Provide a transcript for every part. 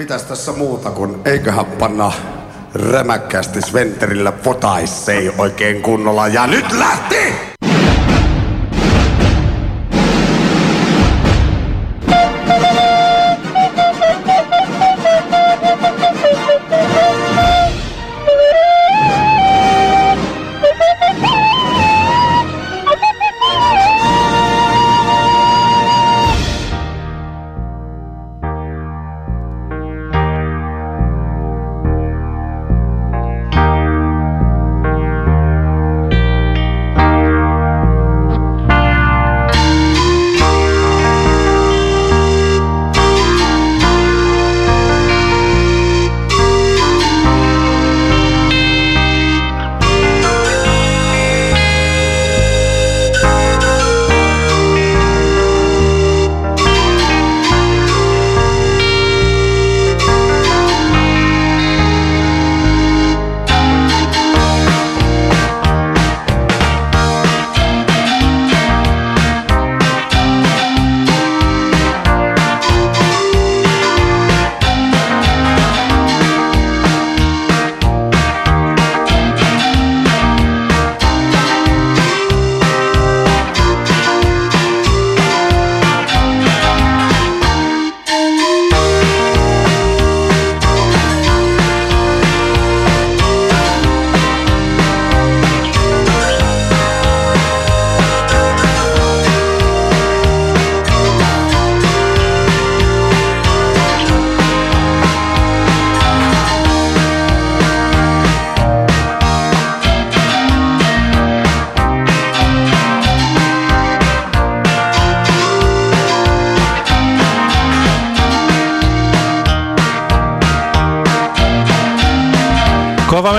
Mitäs tässä muuta kuin eiköhän panna rämäkkäästi Sventerillä potaissei oikein kunnolla. Ja nyt lähti!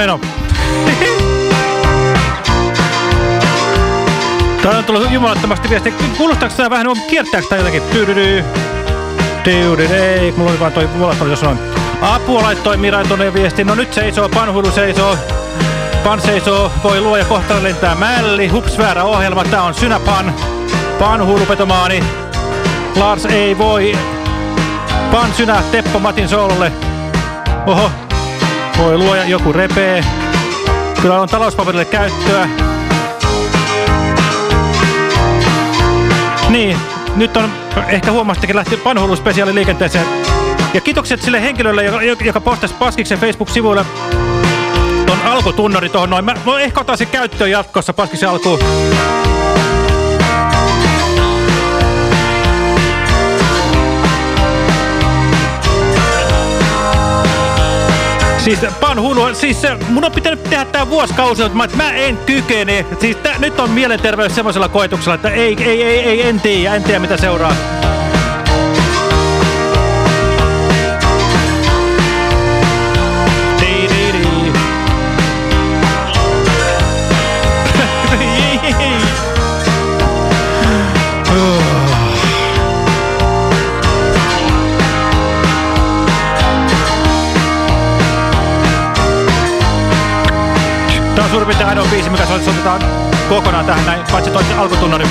Meno. Täällä on tullut jumalattomasti viesti. Kuulostaako tämä vähän, kiertääkö tämä jotenkin? Tyydydy. Tyydydy. Ei, mulla oli vaan toi mulla jos on. Apua laittoi Mirai tuonne viesti. No nyt seisoo, panhulu seisoo. Pan seisoo, voi luoja kohta lentää mälli. Hups, väärä ohjelma. Tää on Synapan. Panhulu petomaani. Lars ei voi. Pan Synä Teppo Matin soololle. Oho, voi luoja, joku repee. Kyllä on talouspaperille käyttöä. Niin, nyt on, ehkä huomasittakin, lähti panhuluspesiaali liikenteeseen. Ja kiitokset sille henkilölle, joka, joka postasi Paskiksen Facebook-sivuille ton alkutunnari tuohon noin. Mä, mä ehkä otan sen käyttöön jatkossa Paskiksen alkuun. Siis panhulu, siis se, mun on pitänyt tehdä tää vuosikausi, mutta mä en kykene. Siis tää, nyt on mielenterveys semmoisella koetuksella, että ei, ei, ei, ei en tiedä, en tiedä mitä seuraa. Suurin piirtein ainoa biisi, mikä soitetaan kokonaan tähän näin, paitsi toisen alkutunnari.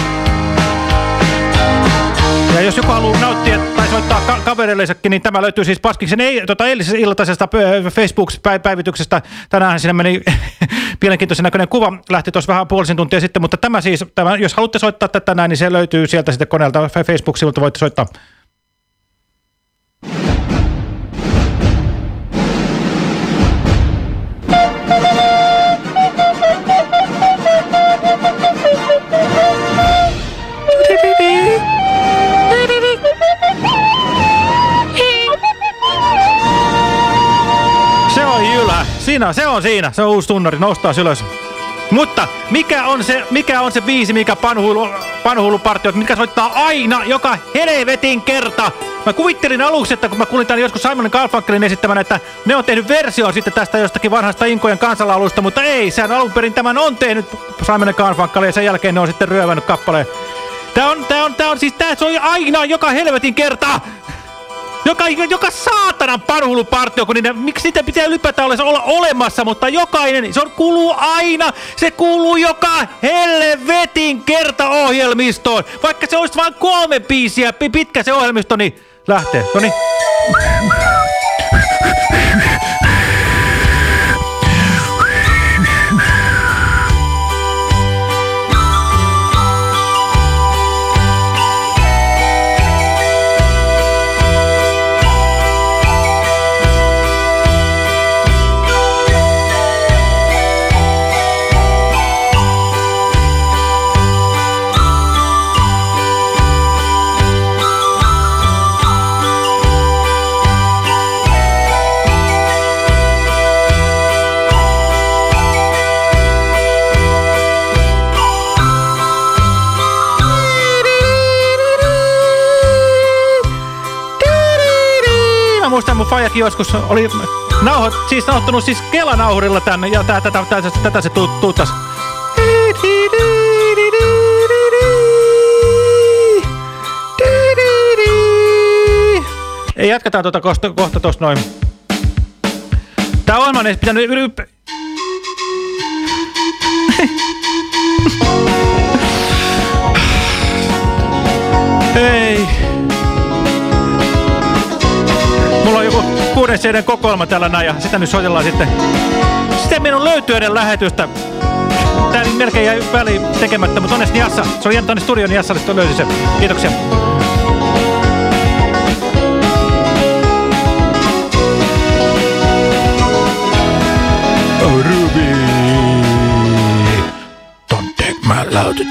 Ja jos joku haluaa nauttia tai soittaa ka kavereillesakin, niin tämä löytyy siis Paskiksen ei, tota, eilisestä iltaisesta Facebook-päivityksestä. Tänään sinne meni mielenkiintoisen näköinen kuva, lähti tuossa vähän puolisen tuntia sitten, mutta tämä siis, tämä, jos haluatte soittaa tätä näin, niin se löytyy sieltä sitten koneelta Facebook-sivulta, voitte soittaa. Siinä, se on siinä. Se on uusi tunnari. Nostaa ylös. Mutta mikä on se, mikä on se biisi, mikä panhuilu, panhuilupartiot, mitkä soittaa aina, joka helvetin kerta? Mä kuvittelin aluksi, että kun mä kuulin tämän joskus Simon Garfunkelin esittämän, että ne on tehnyt version sitten tästä jostakin vanhasta Inkojen kansalaulusta, mutta ei, sehän alun perin tämän on tehnyt Simon Garfunkel ja sen jälkeen ne on sitten ryövännyt kappaleen. Tää on, tää on, tää on siis, tää soi aina joka helvetin kerta! Joka, joka saatanan parhulupartio, kun niitä, miksi niitä pitää ylipäätään olla, olemassa, mutta jokainen, se on, kuuluu aina, se kuuluu joka helvetin kerta ohjelmistoon. Vaikka se olisi vain kolme biisiä pitkä se ohjelmisto, niin lähtee. No muistan mun fajakin joskus oli nauho, siis nauhoittanut siis kelanauhurilla tänne ja tää, tätä, tätä, tätä se tuuttas. Ei jatketaan tuota kohta, kohta tosta noin. Tää ohjelma on edes pitänyt... Ei. Mulla on joku kuuden CD kokoelma täällä näin ja sitä nyt soitellaan sitten. Sitten minun löytyy edes lähetystä. Tää melkein jäi väliin tekemättä, mutta onneksi Niassa. Se oli tonne studion Niassalle, sitten löysi se. Kiitoksia. Ruby. Don't take my love to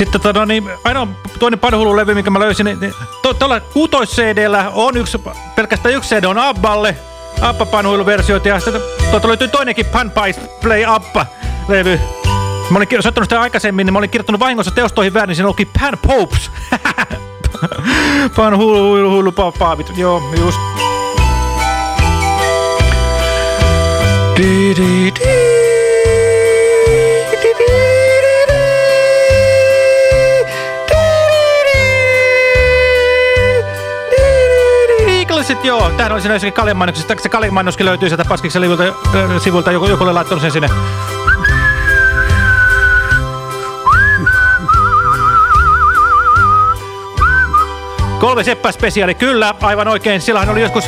Sitten tota, niin, ainoa toinen panhululevy, minkä mä löysin, niin, niin to, tuolla kuutois cdllä on yksi, pelkästään yksi CD on Abballe, Abba panhuiluversioita ja sitten tuolta löytyy toinenkin Pan Play Abba-levy. Mä olin soittanut sitä aikaisemmin, niin mä olin kirjoittanut vahingossa teostoihin väärin, niin siinä olikin Pan Popes. Pan hullu, hullu, hullu, paavit. Joo, just. Di, di, di. Sitten joo, tämähän oli siinä jossakin kaljamainoksessa. Se kaljamainoskin löytyy sieltä Paskiksen sivulta, äh, sivulta joku, joku oli laittanut sen sinne. Kolme seppä spesiaali, kyllä, aivan oikein. Sillähän oli joskus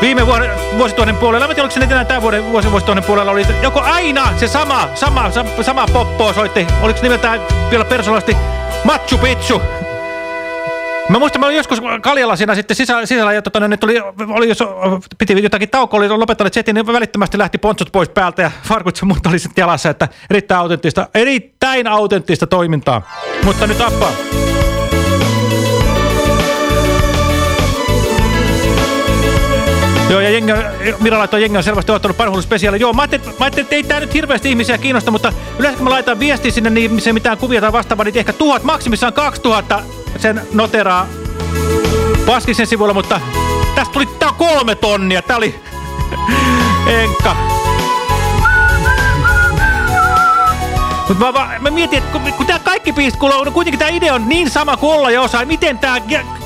viime vuoden, vuosituhannen puolella, mä tiedä, oliko se tämän vuoden vuosi, vuosituhannen puolella, oli joko aina se sama, sama, sama, sama poppo soitti. Oliko nimeltään vielä persoonallisesti Machu Picchu? Mä muistan, mä olin joskus Kaljalla siinä sitten sisällä, sisällä ja tota, nyt oli, oli, jos piti jotakin taukoa, oli lopettanut setin, niin välittömästi lähti pontsut pois päältä ja farkut ja muut oli sitten jalassa, että erittäin autenttista, erittäin autenttista toimintaa. Mutta nyt appaa. Joo, ja jengi, Mira laittoi jengi on selvästi ottanut parhuudun spesiaali. Joo, mä ajattelin, mä ajattelin, että ei tää nyt hirveästi ihmisiä kiinnosta, mutta yleensä kun mä laitan viestiä sinne, niin missä mitään kuvia tai vastaavaa, niin ehkä tuhat, maksimissaan 2000 sen noteraa Paskisen sivuilla, mutta tästä tuli tää kolme tonnia. Tää oli Enkka. Mutta mä, mä, mä mietin, että kun, kun tää kaikki biisit kuulee, on kuitenkin tää idea on niin sama kuin olla ja osaa, miten tää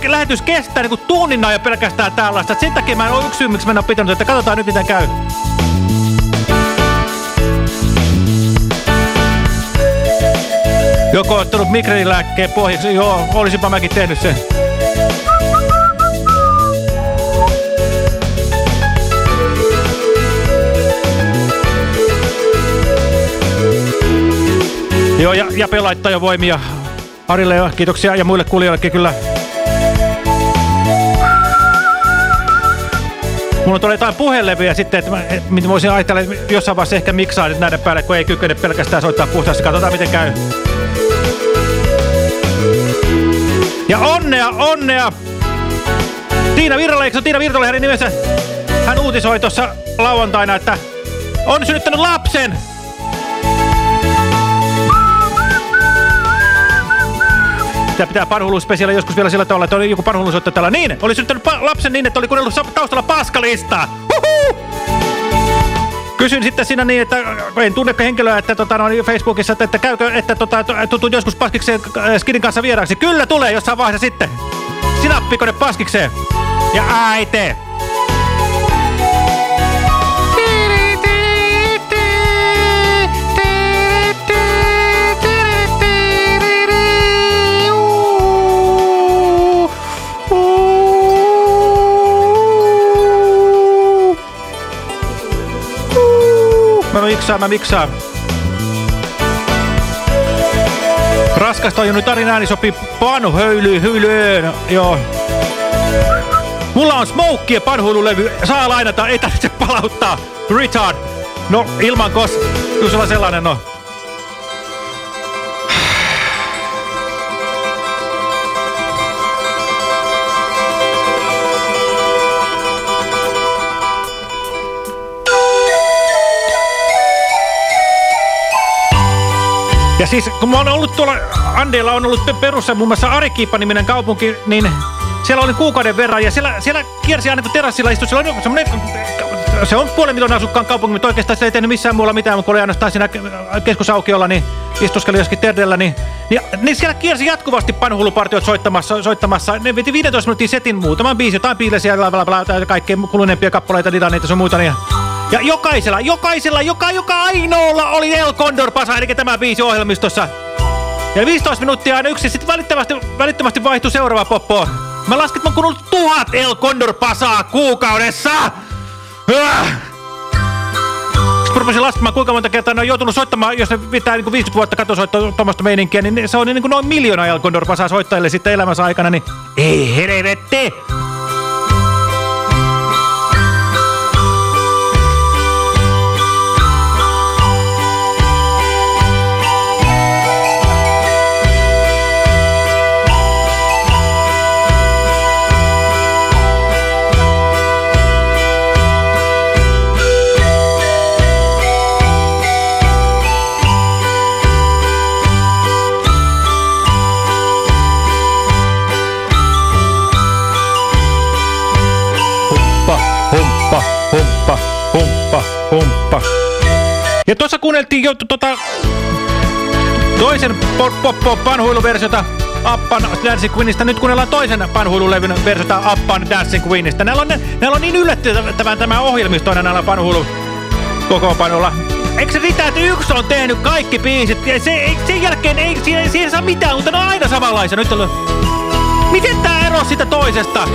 lähetys kestää niin kuin tunnin ja pelkästään tällaista. Sen takia mä en ole yksi syy, miksi mä en ole pitänyt, että katsotaan nyt miten käy. Joko ottanut migrenilääkkeen pohjaksi? Joo, olisinpa mäkin tehnyt sen. Joo, ja, ja pelaittaa jo voimia Arille ja kiitoksia ja muille kuulijoillekin kyllä. Mulla on jotain puhelevyjä sitten, että mä, mitä voisin ajatella, että jossain vaiheessa ehkä miksaa näiden päälle, kun ei kykene pelkästään soittaa puhtaasti. Katsotaan miten käy. Ja onnea, onnea! Tiina Virralle, eikö Tiina Virtalle hänen nimensä? Hän uutisoi tuossa lauantaina, että on synnyttänyt lapsen! Tämä pitää parhuluspesiaali joskus vielä sillä tavalla, että oli joku parhulusoittaja tällä. Niin, oli syntynyt lapsen niin, että oli kuunnellut taustalla paskalistaa. Huhuu! Kysyn sitten siinä niin, että en tunne henkilöä, että tota, no, Facebookissa, että, että käykö, että tota, tutun joskus paskikseen äh, Skidin kanssa vieraaksi. Kyllä tulee jossain vaiheessa sitten. Sinappikone paskikseen. Ja äite. Mä miksaan, mä miksaan. Raskasta on jo nyt tarin ääni sopii panu höyly, höylyön. Joo. Mulla on Smokey panhuilulevy. Saa lainata, ei tarvitse palauttaa. Retard. No, ilman kos. Kyllä sulla sellainen on. Ja siis kun mä oon ollut tuolla, Andeella on ollut perussa muun muassa Arikiippa-niminen kaupunki, niin siellä oli kuukauden verran ja siellä, siellä kiersi aina terassilla istui, siellä on semmoinen, se on puolen miljoonaa asukkaan kaupunki, mutta oikeastaan se ei tehnyt missään muulla mitään, kun oli ainoastaan siinä keskusaukiolla, niin istuskeli joskin terdellä, niin, niin, niin siellä kiersi jatkuvasti panhullupartiot soittamassa, soittamassa. Ne veti 15 minuutin setin muutaman biisi, jotain piilesiä, bla, kaikkea kuluneempia kappaleita, niitä sun muuta. Niin, ja jokaisella, jokaisella, joka, joka ainoalla oli El Condor Pasa, eli tämä biisi ohjelmistossa. Ja 15 minuuttia aina yksi, sitten välittömästi, välittömästi vaihtui seuraava poppo. Mä laskin, että mä oon tuhat El Condor Pasaa kuukaudessa! Ah! Sitten rupesin laskemaan, kuinka monta kertaa ne on joutunut soittamaan, jos ne pitää niin 50 vuotta katosoittaa tuommoista meininkiä, niin se on niin kuin noin miljoona El Condor Pasaa soittajille sitten elämänsä aikana, niin ei helvetti! Ja tuossa kuunneltiin jo tota, toisen panhuiluversiota Appan Dancing Queenista. Nyt kuunnellaan toisen panhuilulevyn versiota Appan Dancing Queenista. Näillä on, näillä on niin yllättävän tämä ohjelmisto näillä panhuilu kokoonpanolla. Eikö se riitä, että yksi on tehnyt kaikki biisit? Ja se, sen jälkeen ei siihen, siihen saa mitään, mutta ne on aina samanlaisia. Nyt on... Miten tää ero sitä toisesta?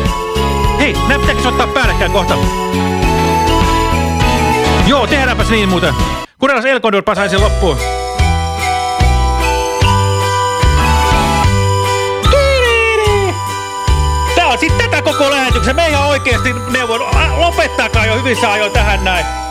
Hei, nämä pitääkö ottaa päällekkäin kohta? Joo, tehdäänpäs niin muuten. Kuunnellaan El Condor pasaisi loppuun. Tää on sitten tätä koko lähetyksen. Me ihan oikeesti neuvon. Lopettakaa jo hyvissä ajoin tähän näin.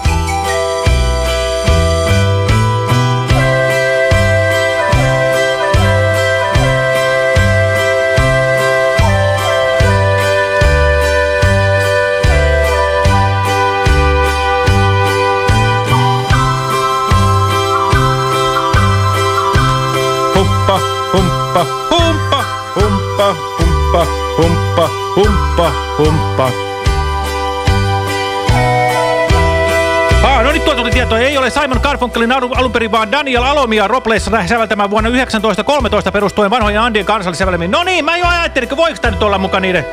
Tietoa. Ei ole Simon Garfunkelin alun perin, vaan Daniel Alomia Robles säveltämään vuonna 1913 perustuen vanhojen Andien kansallisävelmiin. No niin, mä jo ajattelin, että voiko tämä nyt olla mukaan niiden...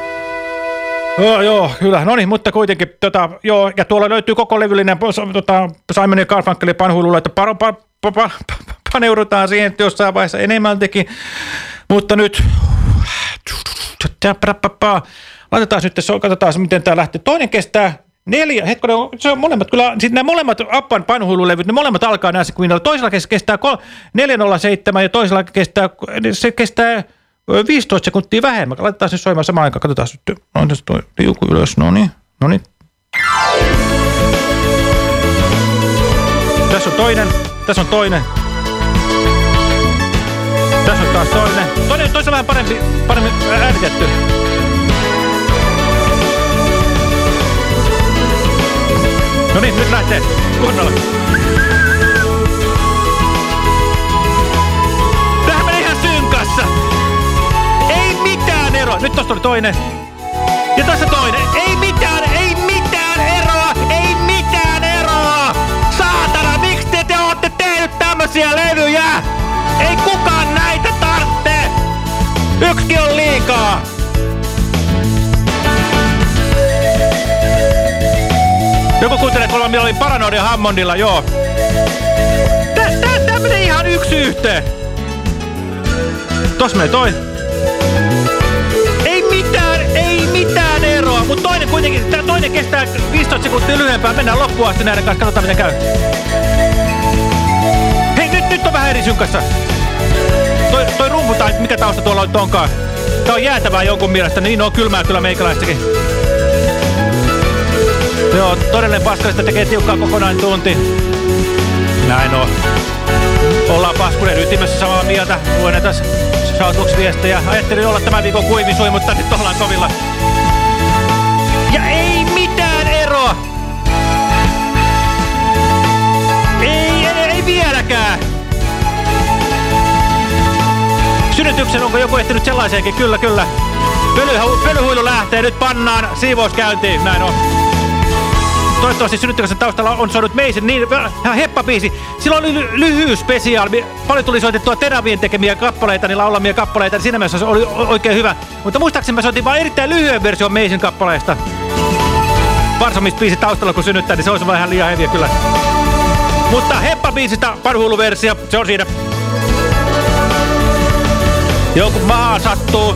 Joo, joo, kyllä. No niin, mutta kuitenkin, tota, joo, ja tuolla löytyy koko levyllinen tota, Simon ja Garfunkelin panhuilulla, että pa, pa, pa, pa, paneudutaan siihen jossain vaiheessa enemmältikin. Mutta nyt Laitetaan nyt, katsotaan miten tämä lähtee. Toinen kestää neljä, hetkonen, se on molemmat, kyllä, sitten nämä molemmat Appan panhuilulevyt, ne molemmat alkaa näissä Queenilla. Toisella kestää 407 ja toisella kestää, se kestää 15 sekuntia vähemmän. Laitetaan se soimaan samaan aikaan, katsotaan nyt. No, tässä toi liuku ylös, no niin, no niin. Tässä on toinen, tässä on toinen, tässä on taas toinen. Toinen, toisen vähän parempi, paremmin äänitetty. No niin, nyt lähtee. Kunnolla. Tähän meni ihan synkassa. Ei mitään eroa. Nyt tosta oli toinen. Ja tässä toinen. Ei mitään, ei mitään eroa. Ei mitään eroa. Saatana, miksi te, te olette tehnyt tämmösiä levyjä? Ei kukaan näitä tarvitse! Yksi on liikaa! Oli Paranoida Hammondilla, joo. Tää, tää, tää menee ihan yksi yhteen. Tos menee toi. Ei mitään, ei mitään eroa, mutta toinen kuitenkin, tää toinen kestää 15 sekuntia lyhyempää. Mennään loppuun asti näiden kanssa, katsotaan miten käy. Hei, nyt, nyt on vähän eri synkassa. Toi, toi rumpu tai mikä tausta tuolla on onkaan. Tää on jäätävää jonkun mielestä, niin on kylmää kyllä meikäläistäkin. Joo, todellinen paskallista tekee tiukkaa kokonainen tunti. Näin on. Ollaan paskunen ytimessä samaa mieltä. Luen tässä Shoutbox-viestejä. Ajattelin olla tämän viikon kuivisui, mutta nyt ollaan kovilla. Ja ei mitään eroa! Ei, ei, ei vieläkään! synnytyksen, onko joku ehtinyt sellaiseenkin? Kyllä, kyllä. Pölyhu pölyhuilu lähtee, nyt pannaan siivouskäyntiin, käyntiin, näin on. Toivottavasti synnytyksen taustalla on soinut Meisen niin heppabiisi. Silloin oli lyhy spesiaali. Paljon tuli soitettua Teravien tekemiä kappaleita, niin laulamia kappaleita. Niin siinä mielessä se oli oikein hyvä. Mutta muistaakseni mä soitin vain erittäin lyhyen version Meisen kappaleesta. Varsomisbiisi taustalla kun synnyttää, niin se olisi vähän liian heviä kyllä. Mutta heppabiisistä parhuuluversio, se on siinä. Joku maa sattuu.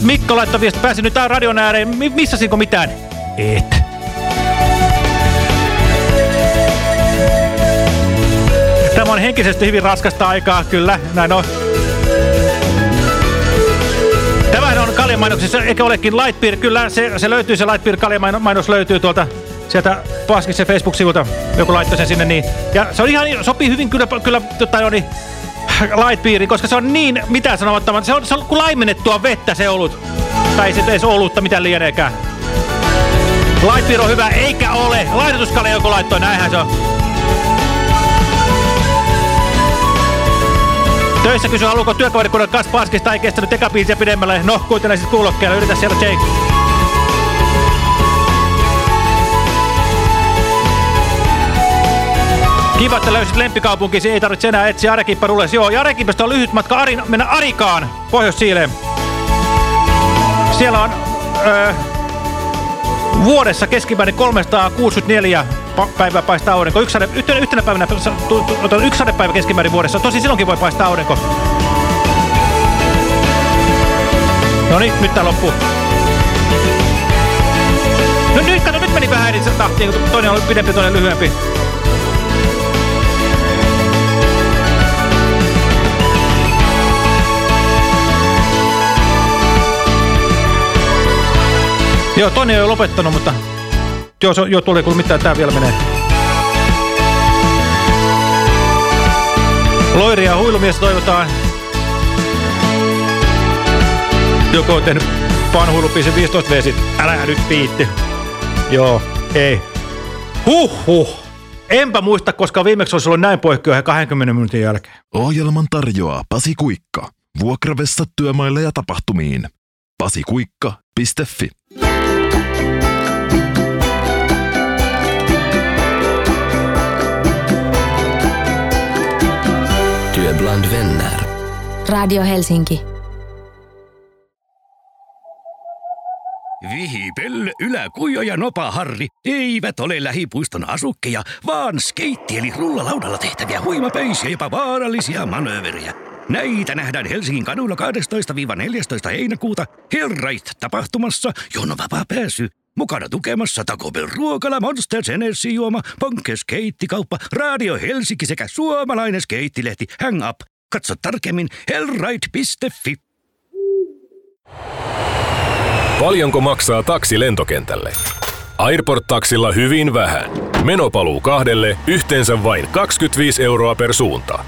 Mikko laittoi viesti, pääsin nyt radion ääreen. Missasinko mitään? Et. Tämä on henkisesti hyvin raskasta aikaa, kyllä, näin on. Tämähän on kaljamainoksissa, eikä olekin Lightbeer, kyllä se, se löytyy, se Lightbeer kaljamainos löytyy tuolta sieltä Paskissa Facebook-sivulta, joku laittoi sen sinne niin. Ja se on ihan, sopii hyvin kyllä, kyllä tota, no niin, Lightbeeri, koska se on niin, mitä sanomattavan, se on, se on kuin laimennettua vettä se olut. Tai se edes olutta, mitä lieneekään. Lightbeer on hyvä, eikä ole. Laitetuskalle joku laittoi, näinhän se on. Töissä kysy, haluuko työkaveri kanssa paskista, ei kestänyt tekabiisiä pidemmälle. No, kuuntele siis kuulokkeella, yritä siellä Jake. Kiva, että löysit lempikaupunkisi, ei tarvitse enää etsiä Arekipparulle. Joo, ja on lyhyt matka Arin, mennä Arikaan, Pohjois-Siileen. Siellä on öö, vuodessa keskimäärin 364 päivää paistaa aurinko. Yksi yhtenä, yhtenä päivänä, yksi sadepäivä keskimäärin vuodessa. Tosi silloinkin voi paistaa aurinko. No niin, nyt tää loppuu. No nyt, kato, nyt meni vähän eri tahtiin, kun toinen oli pidempi, toinen lyhyempi. Joo, toinen ei ole lopettanut, mutta... Joo, se, joo tuli, kun mitään tää vielä menee. Loiri ja huilumies toivotaan. Joku on tehnyt panhuilupiisin 15 vesit. Älä nyt viitti. Joo, ei. Huh huh. Enpä muista, koska viimeksi olisi ollut näin poikkeaa 20 minuutin jälkeen. Ohjelman tarjoaa Pasi Kuikka. Vuokravessa työmaille ja tapahtumiin. pasikuikka.fi bland vänner. Radio Helsinki. Vihipelle, Yläkujo ja Nopa Harri eivät ole lähipuiston asukkeja, vaan skeitti eli rullalaudalla tehtäviä huimapöisiä jopa vaarallisia manööveriä. Näitä nähdään Helsingin kadulla 12-14 heinäkuuta Hellrite-tapahtumassa, johon on vapaa pääsy. Mukana tukemassa Taco Bell ruokala, Monster Energy juoma, Ponkke skeittikauppa, Radio Helsinki sekä suomalainen skeittilehti Hang Up. Katso tarkemmin hellride.fi. Paljonko maksaa taksi lentokentälle? Airport-taksilla hyvin vähän. Menopaluu kahdelle yhteensä vain 25 euroa per suunta.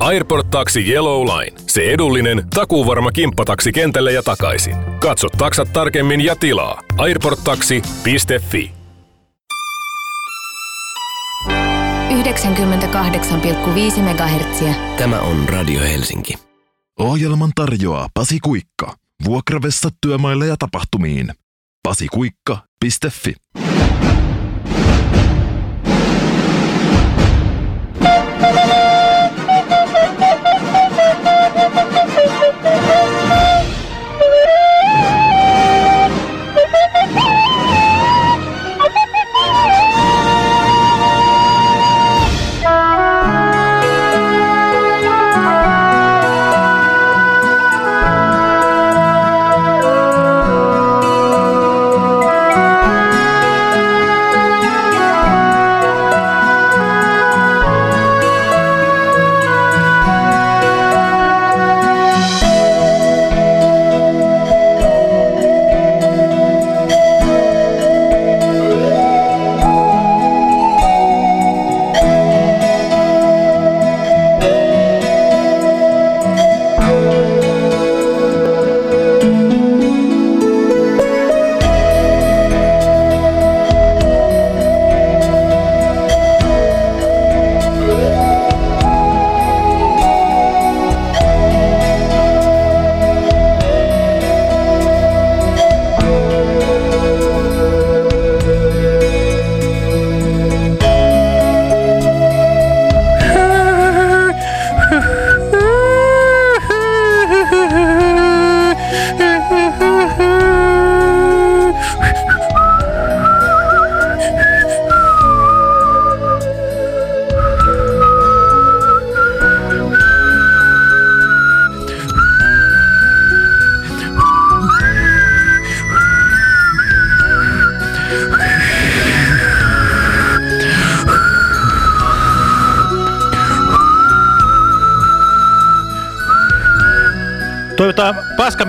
Airport Taxi Yellow Line. Se edullinen, takuuvarma kimppataksi kentälle ja takaisin. Katso taksat tarkemmin ja tilaa. airporttaksi.fi 98,5 MHz. Tämä on Radio Helsinki. Ohjelman tarjoaa Pasi Kuikka. Vuokravessa työmaille ja tapahtumiin. pasikuikka.fi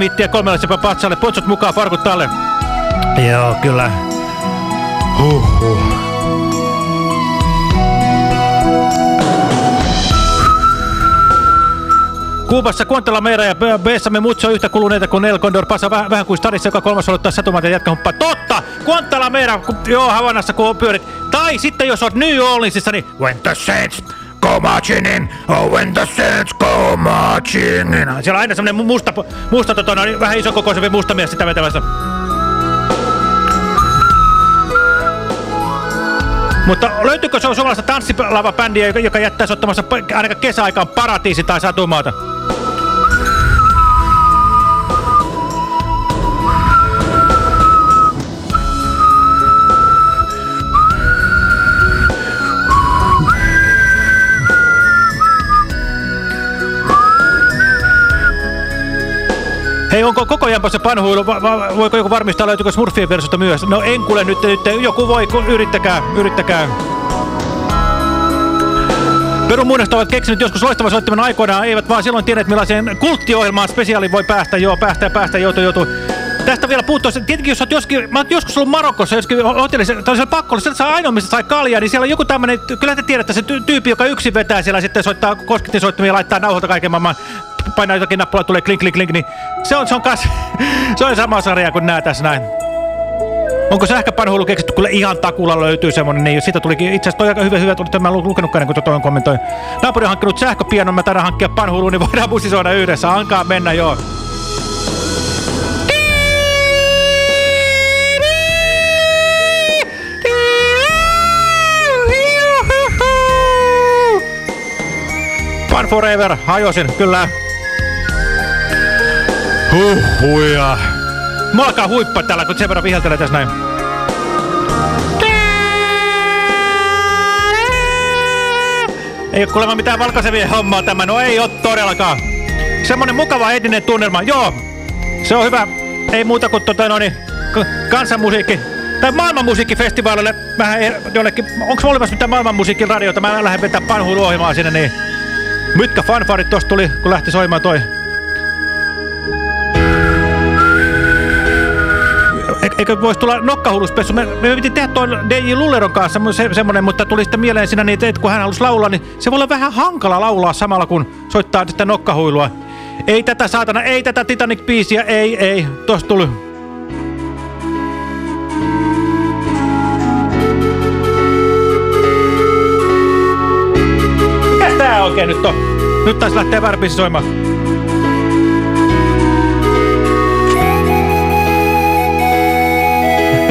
paskamittiä kolmella patsalle. Potsut mukaan, farkut talle. Joo, kyllä. Huhhuh. Kuubassa Guantanamera ja Bessamme Mutso yhtä kuluneita kuin El Condor Pasa vähän, vähän kuin stadissa, joka kolmas aloittaa satumaata ja jatkaa humppaa. Totta! Guantanamera, kun, joo, Havannassa kun pyörit. Tai sitten jos oot New Orleansissa, niin When the Saints go marching in, oh when the Saints marching in. Siellä on aina semmonen musta, musta no, vähän isokokoisempi musta mies sitä vetämässä. Mutta löytyykö se on suomalaista tanssilava-bändiä, joka, jättäisi ottamassa ainakaan kesäaikaan paratiisi tai satumaata? Hei, onko koko ajan se panhuilu? Va va voiko joku varmistaa, löytyykö Smurfien versiota myös? No en kuule nyt, nyt joku voi, yrittäkää, yrittäkää. Perun muinosta ovat keksinyt joskus loistavan soittimen aikoinaan, eivät vaan silloin tienneet millaiseen kulttiohjelmaan spesiaali voi päästä, joo, päästä ja päästä, joutu, joutu. Tästä vielä puuttuu, tietenkin jos olet joskin, mä oon joskus ollut Marokossa, joskin hotellissa, tai siellä pakko olla, saa ainoa, mistä sai kaljaa, niin siellä on joku tämmöinen, kyllä te tiedätte, se tyyppi, joka yksin vetää siellä sitten soittaa kosketinsoittimia ja laittaa nauhoilta kaiken maailman painaa jotakin nappulaa, tulee klink, klink, klink, niin se on, se on, kas, se on sama sarja kuin nää tässä näin. Onko sähköpanhuilu keksitty? Kyllä ihan takulla löytyy semmonen, niin siitä tulikin, itse asiassa toi aika hyvä, hyvä tuli, mä en lukenutkaan kun tuon kommentoi. Naapuri on hankkinut sähköpianon, mä tänään hankkia panhuilu, niin voidaan bussisoida yhdessä, ankaa mennä joo. Fun Forever, hajosin, kyllä. Huhhuja. Mä alkaa huippaa täällä, kun sen verran viheltelee tässä näin. Ei ole kuulemma mitään valkaisevia hommaa tämä. No ei ole todellakaan. Semmonen mukava etninen tunnelma. Joo, se on hyvä. Ei muuta kuin tota, no niin, kansanmusiikki. Tai maailmanmusiikkifestivaalille vähän jollekin. Onko olemassa mitään maailmanmusiikin radiota? Mä lähden vetää panhuiluohjelmaa sinne, niin Mitkä fanfarit tosta tuli, kun lähti soimaan toi? Eikö voisi tulla nokkahuluspessu? Me, me piti tehdä tuon DJ Lulleron kanssa se, semmonen, mutta tuli sitten mieleen siinä, niin, että kun hän halusi laulaa, niin se voi olla vähän hankala laulaa samalla, kun soittaa sitä nokkahuilua. Ei tätä saatana, ei tätä Titanic-biisiä, ei, ei. Tuosta tuli. Mikäs tää oikein nyt on? Nyt taisi lähteä väärä soimaan.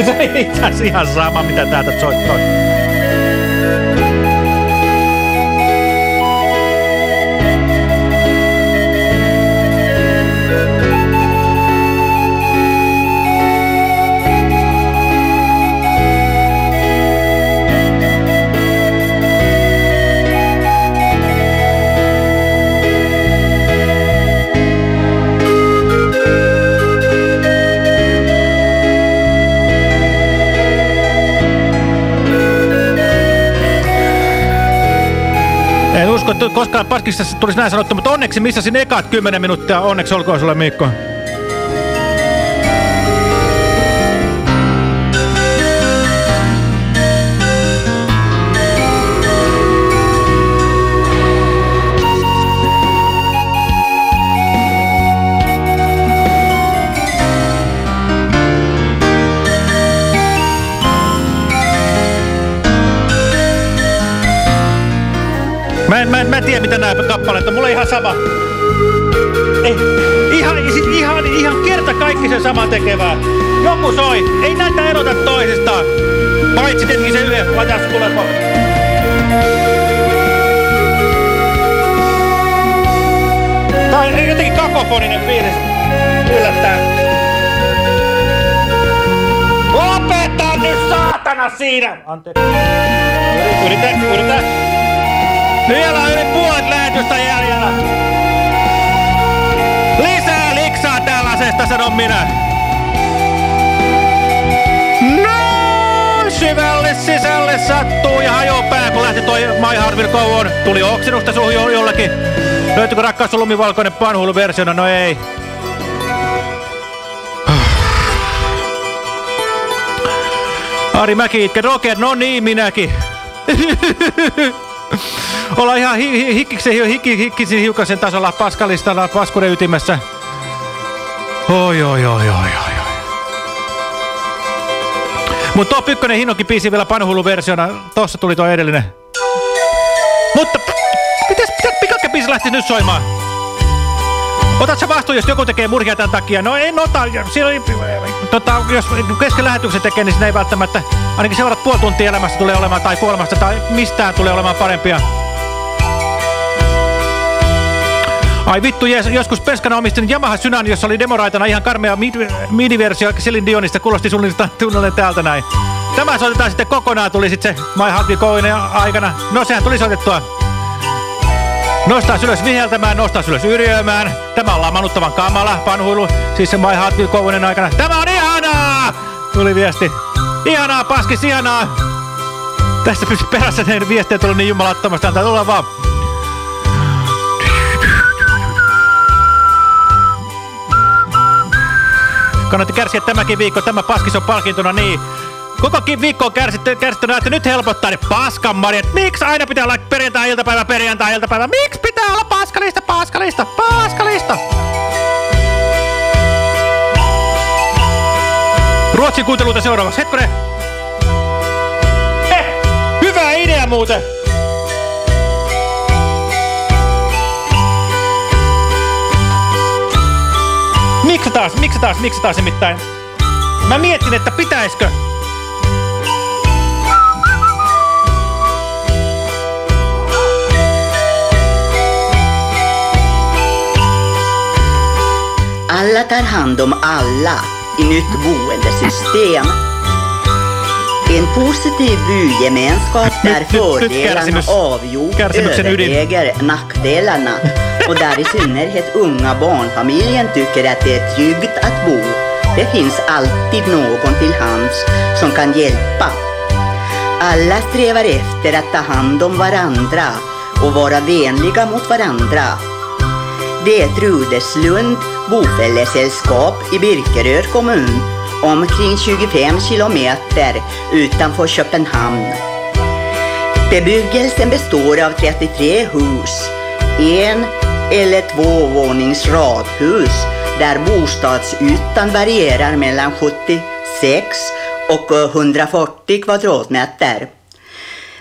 Se asiassa ihan sama, mitä täältä soittaa. Että koskaan Paskissa tulisi näin sanottu, mutta onneksi missasin ekat 10 minuuttia. Onneksi olkoon sulle, Mikko. Mä en, mä en, mä en tiedä mitä nämä kappaleet on, mulla ihan sama. Ei, ihan, siis ihan, ihan kerta kaikki sen sama tekevää. Joku soi, ei näitä erota toisistaan. Paitsi tietenkin se yhden, laitaas tuleeko. Tää on jotenkin kakofoninen fiilis. Yllättää. Lopeta nyt saatana siinä! Anteeksi. Yritä, yritä. Vielä yli puolet lähetystä jäljellä. Lisää liksaa tällaisesta, sanon minä. Noin syvälle sisälle sattuu ja hajoo pää, kun lähti toi My Heart Will Tuli oksinusta suhun jollakin. Löytyykö rakkaus lumivalkoinen panhuiluversiona? No ei. Ari Mäki itke, Roger, no niin minäkin. Ollaan ihan hi hi hikkisen, hikki, hikkisen hiukasen tasolla paskalistalla paskuuden ytimessä. Oi, oi, oi, oi, oi. Mutta Top 1 Hinokin biisi vielä panhullu versiona. Tossa tuli tuo edellinen. Mutta pitäis, pitäis pikakkebiisi lähtisi nyt soimaan. Otat sä vastuun, jos joku tekee murhia tämän takia? No en ota. Siellä oli, tota, jos kesken lähetyksen tekee, niin siinä ei välttämättä... Ainakin seuraavat puoli tuntia elämästä tulee olemaan, tai kuolemasta, tai mistään tulee olemaan parempia. Ai vittu, jees, joskus Peskana omistin Yamaha Synan, jossa oli demoraitana ihan karmea midi-versio Celine Dionista. Kuulosti suunnilleen tunnelle täältä näin. Tämä soitetaan sitten kokonaan, tuli sitten se My Heart Will aikana. No sehän tuli soitettua. Nostaa ylös viheltämään, nostaa ylös yrjöimään. Tämä on lamanuttavan kamala, panhuilu, siis se My Heart Will aikana. Tämä on ihanaa! Tuli viesti. Ihanaa, paskis, ihanaa! Tässä perässä ne viestejä tullut niin jumalattomasti, antaa tulla vaan. Kannatti kärsiä tämäkin viikko, tämä paskis on palkintona niin. Kokokin viikko on kärsitty, kärsittynä, että nyt helpottaa ne paskan marjat. Miksi aina pitää olla perjantai-iltapäivä, perjantai-iltapäivä? Miksi pitää olla paskalista, paskalista, paskalista? Ruotsin kuunteluita seuraavaksi. Hetkone. Heh, hyvä idea muuten. Miksi taas, miksi taas, miksi taas nimittäin? Mä mietin, että pitäisikö Alla tar hand om alla i nytt boendesystem. En positiv bygemenskap där fördelarna avgjort överväger nackdelarna och där i synnerhet unga barnfamiljen tycker att det är tryggt att bo. Det finns alltid någon till hands som kan hjälpa. Alla strävar efter att ta hand om varandra och vara vänliga mot varandra. Det är Trudeslund bofällesällskap i Birkeröd kommun omkring 25 kilometer utanför Köpenhamn. Bebyggelsen består av 33 hus, en eller tvåvånings radhus där bostadsytan varierar mellan 76 och 140 kvadratmeter.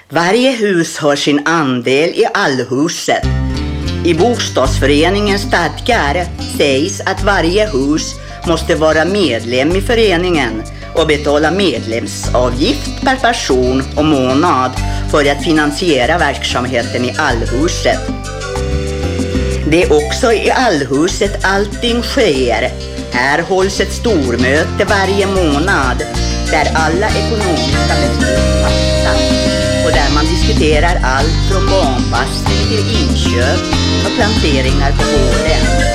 Varje hus har sin andel i allhuset. I bostadsföreningens stadgar sägs att varje hus måste vara medlem i föreningen och betala medlemsavgift per person och månad för att finansiera verksamheten i allhuset. Det är också i allhuset allting sker. Här hålls ett stormöte varje månad där alla ekonomiska beslut fattas och där man diskuterar allt från barnpassning till inköp och planteringar på gården.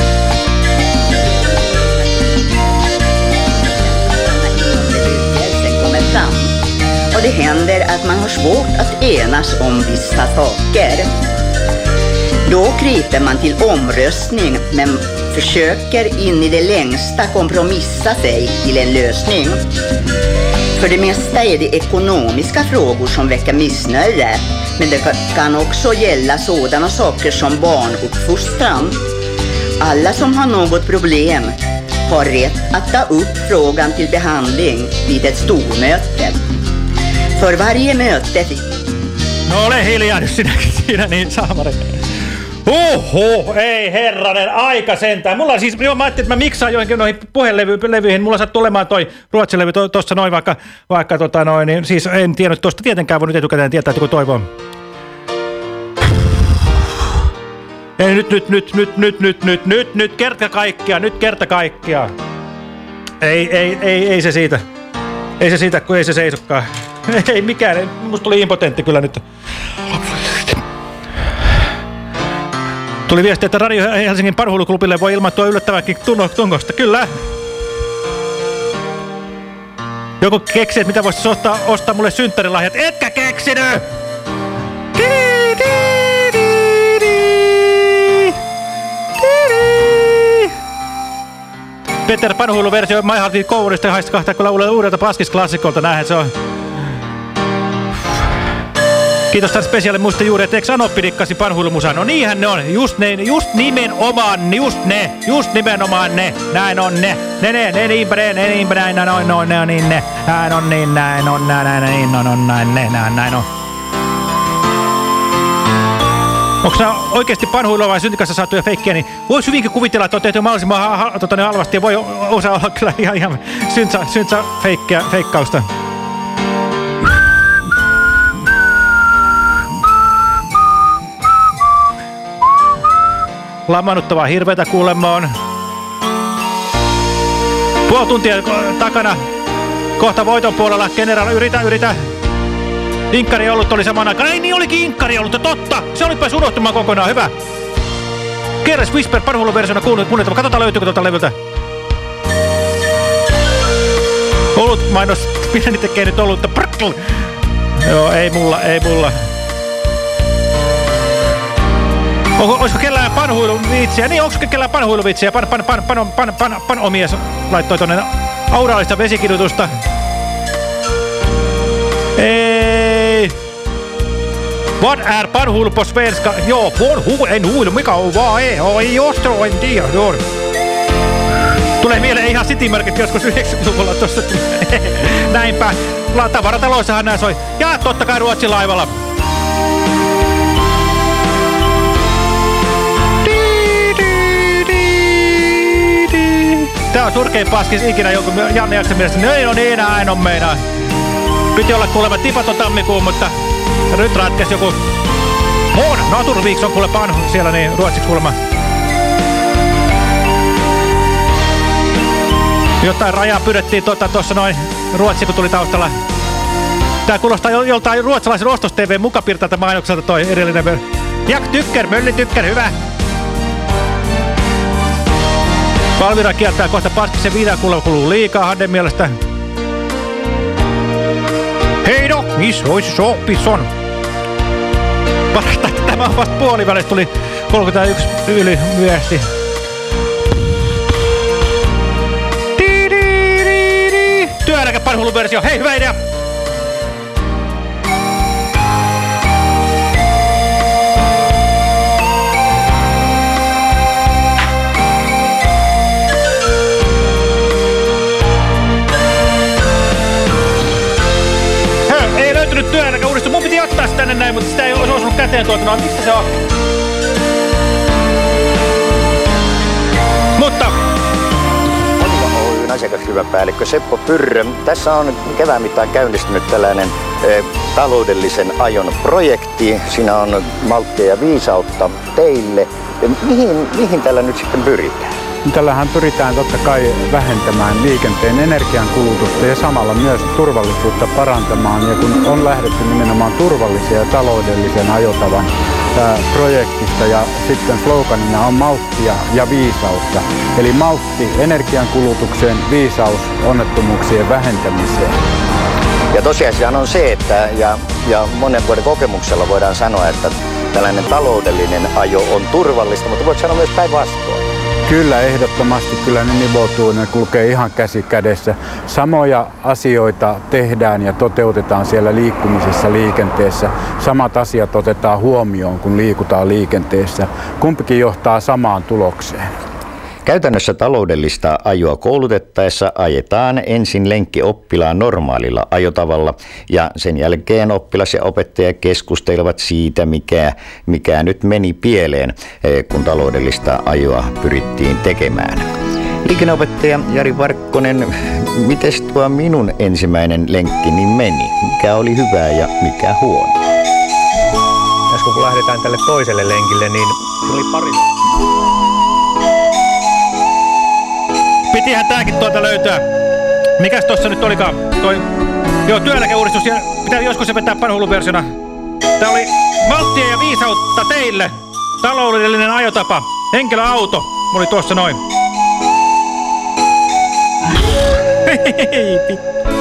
och det händer att man har svårt att enas om vissa saker. Då kryper man till omröstning men försöker in i det längsta kompromissa sig till en lösning. För det mesta är det ekonomiska frågor som väcker missnöje men det kan också gälla sådana saker som barnuppfostran. Alla som har något problem har rätt att ta upp frågan till behandling vid ett stormöte. För varje möte... No ole hiljaa nyt sinä, siinä niin saamari. Oho, ei herranen, aika sentään. Mulla siis, joo, mä ajattelin, että mä miksaan joihinkin noihin puhelevyihin. Mulla saa tulemaan toi ruotsin levy tuossa noin vaikka, vaikka tota noin, niin siis en tiennyt tuosta tietenkään voinut etukäteen tietää, että kun toivoo. Ei nyt, nyt, nyt, nyt, nyt, nyt, nyt, nyt, nyt, kerta kaikkia, nyt kerta kaikkia. Ei, ei, ei, ei se siitä. Ei se siitä, kun ei se seisokkaan. Ei mikään, musta tuli impotentti kyllä nyt. Tuli viesti, että Radio Helsingin parhuuluklubille voi ilmoittua yllättäväkin tungosta. Kyllä. Joku keksi, että mitä voisi ostaa, ostaa mulle synttärilahjat. Etkä keksinyt! Peter Panhuilu versio My Heart Kourista haista kahta kyllä uudelta paskisklassikolta. Näinhän se on. Kiitos tämän spesiaalin muista juuri, että eikö Anoppi dikkasi panhuilumusaa? No niinhän ne on, just ne, just nimenomaan, just ne, just nimenomaan ne, näin on ne, ne, ne, ne, niinpä ne, ne, niinpä näin, näin on, no, ne on niin ne, näin on niin, näin on, näin, näin, niin on, on, näin, ne, näin, näin on. Onko nämä oikeasti panhuilua vai syntikassa saatuja feikkejä, niin voisi hyvinkin kuvitella, että on tehty mahdollisimman tota, halvasti ja voi osa olla kyllä ihan, ihan syntsa, syntsa feikkausta. Lamanuttavaa hirveätä kuulemma on. Puoli tuntia takana. Kohta voiton puolella. General, yritä, yritä. Inkkari ollut oli saman aikaan. Ei niin olikin Inkkari ollut, totta. Se oli päässyt unohtumaan kokonaan. Hyvä. Keres Whisper parhullun versiona kuunneltava. Katsotaan löytyykö tuolta levyltä. Olut mainos. Pieni tekee nyt olutta. Joo, ei mulla, ei mulla. Onko, olisiko kellään panhuiluvitsiä? Niin, onko kellään panhuiluvitsiä? Pan, pan, pan, pan, pan, pan, pan omies laittoi tonne auraalista vesikirjoitusta. Ei. Vad är panhuilu på svenska? Joo, panhuilu, en huilu, mikä on vaan ei, oi ostro, en tiedä, joo. Tulee mieleen ihan Citymarket joskus 90-luvulla tossa. Näinpä. Tavarataloissahan nää soi. Ja totta kai Ruotsin laivalla. Tää on surkein paskis ikinä jonkun Janne Jaksen mielestä. No ei, no niin, näin on meinaa. Piti olla kuulemma tipaton tammikuun, mutta nyt ratkesi joku... Muun, Naturviks on kuule panhu siellä, niin ruotsiksi kuulemma. Jotain rajaa pyydettiin tuossa tota, noin Ruotsi, kun tuli taustalla. Tää kuulostaa joltain ruotsalaisen ostos-TV mukapiirtältä mainokselta toi erillinen. Jak tykkär, mölli tykkär, hyvä. Valvira kieltää kohta paskisen viinaa kuulemma kuluu liikaa Hadden mielestä. Hei no, missä olisi sopison? Parasta, tämä on vasta puolivälissä tuli 31 yli myöhästi. Työeläkepanhulun versio. Hei, hyvä idea! Ottaa sitä tänne näin, mutta sitä ei olisi osunut käteen tuolta. No, mistä se on? Mutta asiakashyväpäällikkö Seppo Pyrrö. Tässä on kevään mittaan käynnistynyt tällainen e, taloudellisen ajon projekti. Siinä on malttia ja viisautta teille. Mihin, mihin tällä nyt sitten pyritään? Tällähän pyritään totta kai vähentämään liikenteen energiankulutusta ja samalla myös turvallisuutta parantamaan. Ja kun on lähdetty nimenomaan turvallisia ja taloudellisen ajotavan projektista ja sitten sloganina on malttia ja viisautta. Eli maltti energiankulutukseen, viisaus onnettomuuksien vähentämiseen. Ja tosiasia on se, että ja, ja monen vuoden kokemuksella voidaan sanoa, että tällainen taloudellinen ajo on turvallista, mutta voit sanoa myös päinvastoin. Kyllä, ehdottomasti. Kyllä ne nivoutuu, ne kulkee ihan käsi kädessä. Samoja asioita tehdään ja toteutetaan siellä liikkumisessa, liikenteessä. Samat asiat otetaan huomioon, kun liikutaan liikenteessä. Kumpikin johtaa samaan tulokseen. Käytännössä taloudellista ajoa koulutettaessa ajetaan ensin lenkki oppilaan normaalilla ajotavalla ja sen jälkeen oppilas ja opettaja keskustelevat siitä, mikä, mikä nyt meni pieleen, eh, kun taloudellista ajoa pyrittiin tekemään. Liikenneopettaja Jari Varkkonen, miten tuo minun ensimmäinen lenkkini meni? Mikä oli hyvää ja mikä huono? Äsken kun lähdetään tälle toiselle lenkille, niin se oli pari... Pitihän tääkin tuolta löytää. Mikäs tossa nyt olikaan? Toi... Joo, työeläkeuudistus pitää joskus se vetää panhulluversiona. Tää oli malttia ja viisautta teille. Taloudellinen ajotapa. Henkilöauto. Mulla oli tuossa noin. Hei, vittu.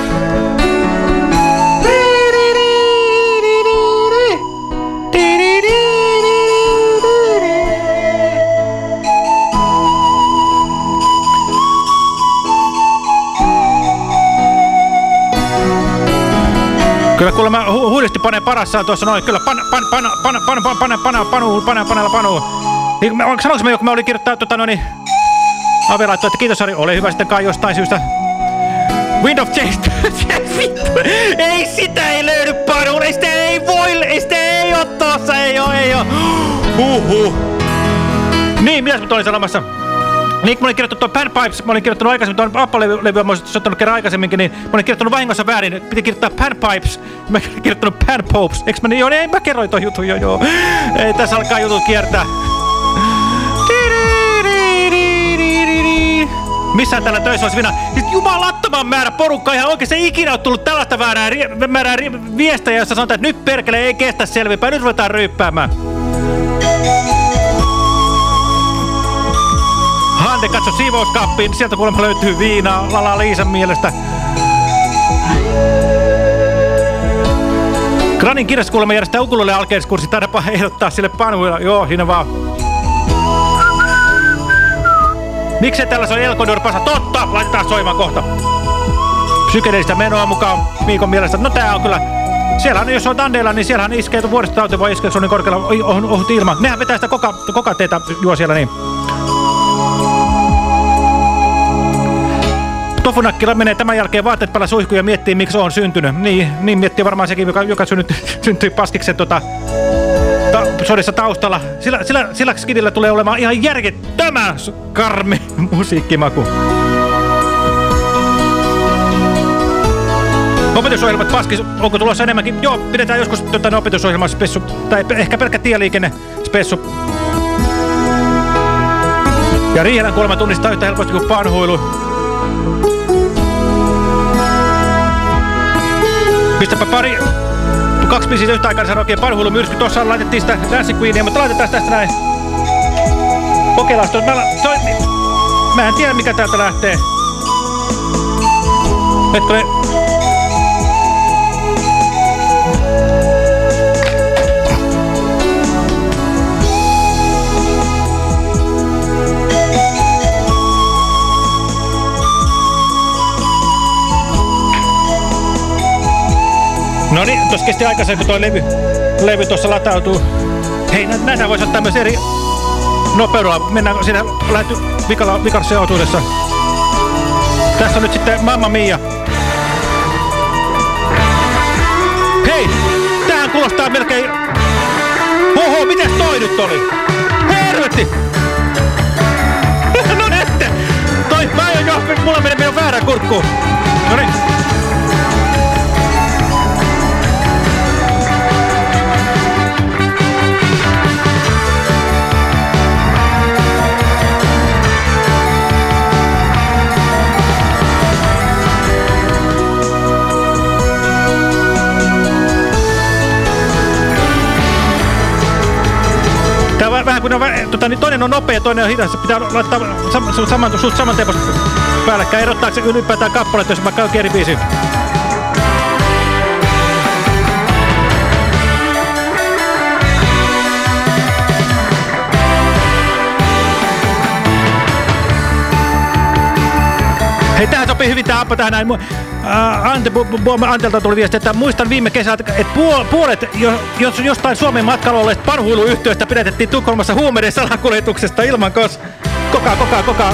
Kyllä kuulemma hu huilisti panee parassaan tuossa noin. Kyllä, pan, pan, pan, pan, pan, pan, pan, pan, pan, panella panu. Niin, me- sanoinko me jo, kun me oli kirjoittaa tota noin, Ave laittoi, että kiitos Ari, ole hyvä sitten kai jostain. Wind of Change. Ei sitä ei löydy panu, ei sitä ei voi, sitä ei oo tossa, ei oo, ei oo. Huhhuh. Niin, mitäs mä olin sanomassa? Niin, mä olin kirjoittanut tuon Panpipes, mä olin kirjoittanut aikaisemmin tuon Apple-levyä, mä olisin soittanut kerran aikaisemminkin, niin mä olin kirjoittanut vahingossa väärin, piti kirjoittaa Panpipes, mä olin kirjoittanut Panpopes, eiks mä niin, joo, niin, mä kerroin ton jutun jo, joo. Ei, tässä alkaa jutut kiertää. Missään täällä töissä olisi vinä. Siis jumalattoman määrä porukkaa ihan oikein ikinä ole tullut tällaista väärää, määrää viestejä, jossa sanotaan, että nyt perkele ei kestä selvinpäin, nyt ruvetaan ryyppäämään. Hande katso siivouskaappiin, sieltä kuulemma löytyy viinaa Lala Liisan mielestä. Granin kirjassa kuulemma järjestää ukulele alkeiskurssi, taidaanpa ehdottaa sille panuilla. Joo, siinä vaan. Miksei tällä soi Elkonor pasa? Totta! Laitetaan soimaan kohta. Psykedeellistä menoa mukaan Miikon mielestä. No tää on kyllä... Siellähän, jos on Dandeilla, niin siellähän iskee vuoristotauti voi iskeä, niin korkealla ohut ilma. Nehän vetää sitä koka, kokateita juo siellä niin. Tofunakkila menee tämän jälkeen vaatteet päällä suihkuun ja miettii, miksi on syntynyt. Niin, niin miettii varmaan sekin, joka, joka synnyt, syntyi paskiksen tota, ta sodissa taustalla. Sillä, sillä, sillä skidillä tulee olemaan ihan järjettömä s- karmi musiikkimaku. Opetusohjelmat paskis, onko tulossa enemmänkin? Joo, pidetään joskus ne opetusohjelma spessu, tai ehkä pelkkä tieliikenne spessu. Ja Riihelän kuulemma tunnistaa yhtä helposti kuin panhuilu. Pistäpä pari Kaksi biisiä yhtä aikaa, niin sanoo oikein parhuilu myrsky. Tuossa laitettiin sitä Dancing Queenia, mutta laitetaan tästä näin. Kokeillaan. Mä, toi, mä en tiedä, mikä täältä lähtee. Hetkinen. No niin, tuossa kesti aikaisemmin, kun tuo levy, levy tuossa latautuu. Hei, nä näitä voisi ottaa myös eri nopeudella. Mennään siinä lähty vikalla, vikassa osuudessa. Tässä on nyt sitten Mamma Mia. Hei, tähän kuulostaa melkein... Oho, mitäs toi nyt oli? Hervetti! no nette! Toi, mä aion jo, mulla menee meidän kurkkuun. Tota, niin toinen on nopea, toinen on hidas. Se Pitää laittaa sam, saman, saman temposta päällekkäin. Erottaako se ylipäätään kappaleet, jos vaikka on eri biisi? Hei, tähän sopii hyvin tämä appa tähän näin. Ää, Ante, Antelta tuli viesti, että muistan viime kesältä, että puol, puolet jo, jos, jostain Suomen matkalla olleista panhuiluyhtiöistä pidätettiin Tukholmassa huumeiden salakuljetuksesta ilman kos. Koka, koka, koka.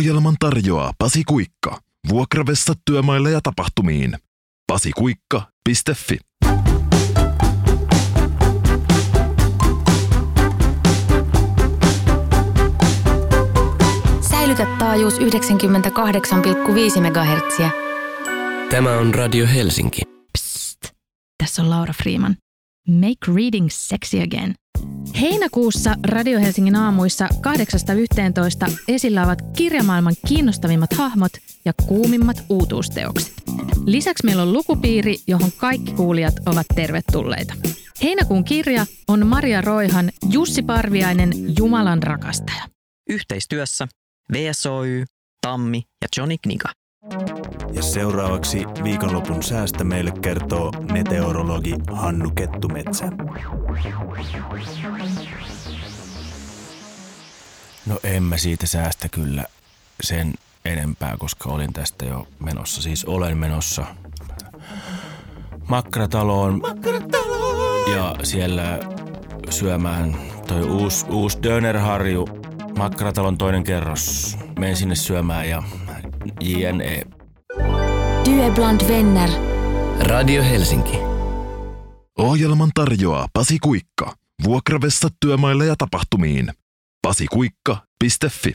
Ohjelman tarjoaa Pasi Kuikka. Vuokravessa työmaille ja tapahtumiin. pasikuikka.fi Säilytä taajuus 98,5 MHz. Tämä on Radio Helsinki. Tässä on Laura Freeman. Make reading sexy again. Heinäkuussa Radio Helsingin aamuissa 8.11 esillä ovat kirjamaailman kiinnostavimmat hahmot ja kuumimmat uutuusteokset. Lisäksi meillä on lukupiiri, johon kaikki kuulijat ovat tervetulleita. Heinäkuun kirja on Maria Roihan Jussi Parviainen Jumalan rakastaja. Yhteistyössä VSOY, Tammi ja Johnny Kniga. Ja seuraavaksi viikonlopun säästä meille kertoo meteorologi Hannu Kettumetsä. No en mä siitä säästä kyllä sen enempää, koska olin tästä jo menossa. Siis olen menossa Makrataloon. Ja siellä syömään toi uusi, uusi Dönerharju. Makratalon toinen kerros. Menen sinne syömään ja JNE. Du är bland vänner. Radio Helsinki. Ohjelman tarjoaa Pasi Kuikka. Vuokravessa työmaille ja tapahtumiin. pasikuikka.fi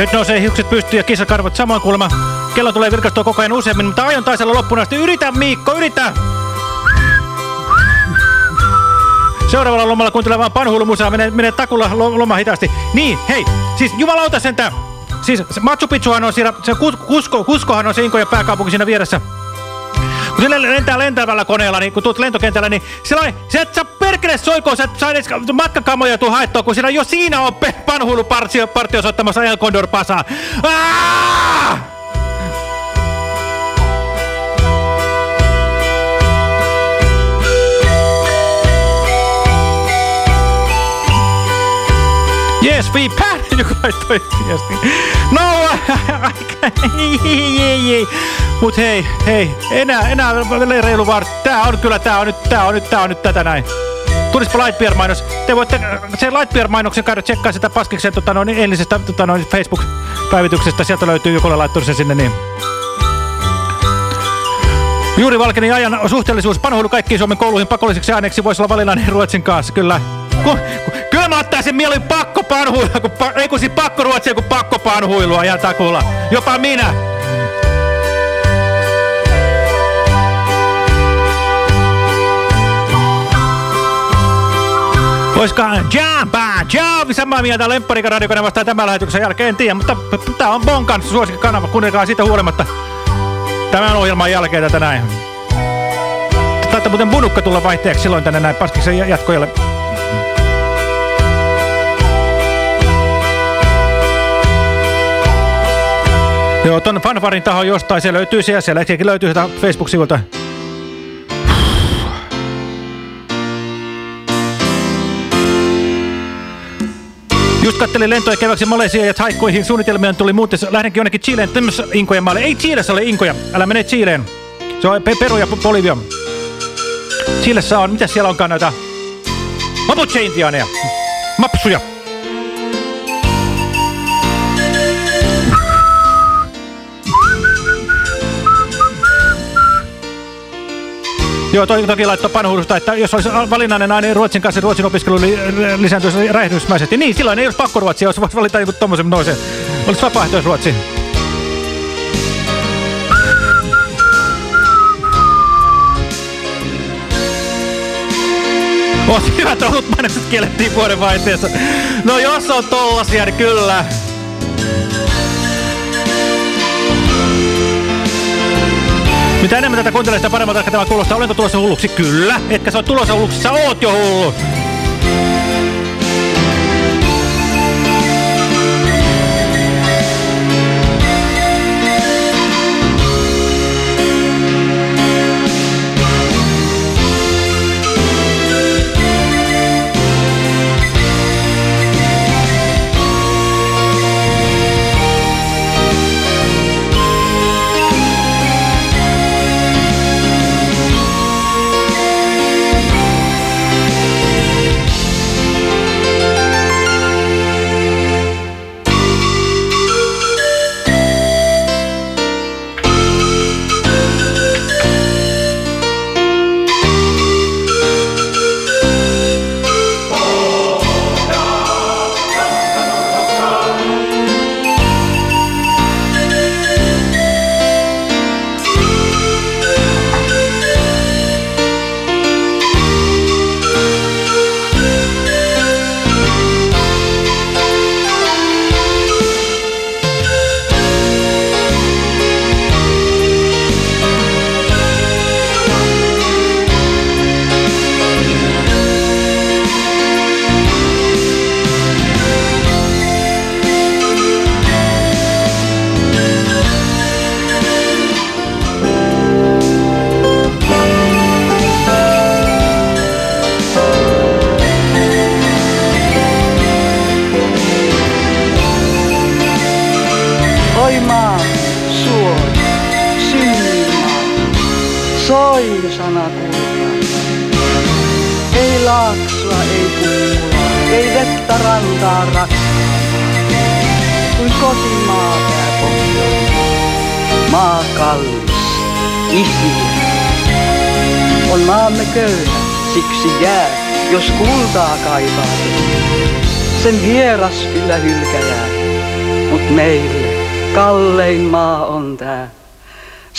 Nyt nousee hiukset pystyyn ja kissakarvat samoin kuulemma. Kello tulee virkastua koko ajan useammin, mutta aion taisella loppuun asti. Yritä Miikko, yritä! Seuraavalla lomalla kuuntelee vaan panhuilumusaa, menee, menee takulla loma hitaasti. Niin, hei, siis jumalauta sentään. Siis se Machu Picchuhan on siellä, se Kusko, Kuskohan on se Inkojen pääkaupunki siinä vieressä. Kun se lentää lentävällä koneella, niin kun tulet lentokentällä, niin siellä on, se et saa perkele soikoon, sä et saa edes matkakamoja tuu haettua, kun siinä jo siinä on panhuilu partio soittamassa El Condor Pasaa. Yes, we pan, joku laittoi viesti. Mut hei, hei, enää, enää reilu var. Tää on kyllä, tää on nyt, tää on nyt, tää on nyt tätä näin. Tulispa Lightbeer-mainos. Te voitte sen Lightbeer-mainoksen käydä tsekkaa sitä paskiksen tota, noin, eilisestä tota, noin Facebook-päivityksestä. Sieltä löytyy, joku laittanut sen sinne niin. Juuri valkeni ajan suhteellisuus panhuilu kaikkiin Suomen kouluihin pakolliseksi aineeksi voisi olla valinnan Ruotsin kanssa, kyllä. Ku, ku, kyllä mä ottaisin mielin pakko panhuilua, kun, ei kun siis pakko Ruotsia kuin pakko panhuilua ja takulla. Jopa minä. Oiskaan Jamba, Jaavi samaa mieltä Lempparikan radiokanavasta tämän lähetyksen jälkeen, en tiedä, mutta tää on Bonkan suosikkikanava, kuunnelkaa siitä huolimatta tämän ohjelman jälkeen tätä näin. Taitaa muuten Bunukka tulla vaihteeksi silloin tänne näin Paskiksen jatkojalle. Joo, ton fanfarin taho jostain, se löytyy siellä, siellä löytyy sitä Facebook-sivulta. Just kattelin lentoja keväksi Malesiaan ja haikkoihin suunnitelmia tuli muuten. Lähdenkin jonnekin Chileen tämmössä inkojen maalle. Ei Chilessä ole inkoja. Älä mene Chileen. Se on Peru ja Bolivia. Chilessä on, mitä siellä onkaan näitä? Mapuche-intiaaneja. Mapsuja. Joo, toi toki laittoi panhuudusta, että jos olisi valinnainen aine Ruotsin kanssa, Ruotsin opiskelu li lisääntyisi räjähdysmäisesti. Niin, silloin ei olisi pakko Ruotsia, jos voisi valita joku tommosen noisen. Olisi vapaaehtoisruotsi. Oot hyvät olutmainokset kiellettiin vuoden vaihteessa. No jos on tollasia, niin kyllä. Mitä enemmän tätä kuuntelee, sitä paremmalta ehkä tämä kuulostaa. Olenko tulossa hulluksi? Kyllä. Etkä sä oot tulossa hulluksi, sä oot jo hullu.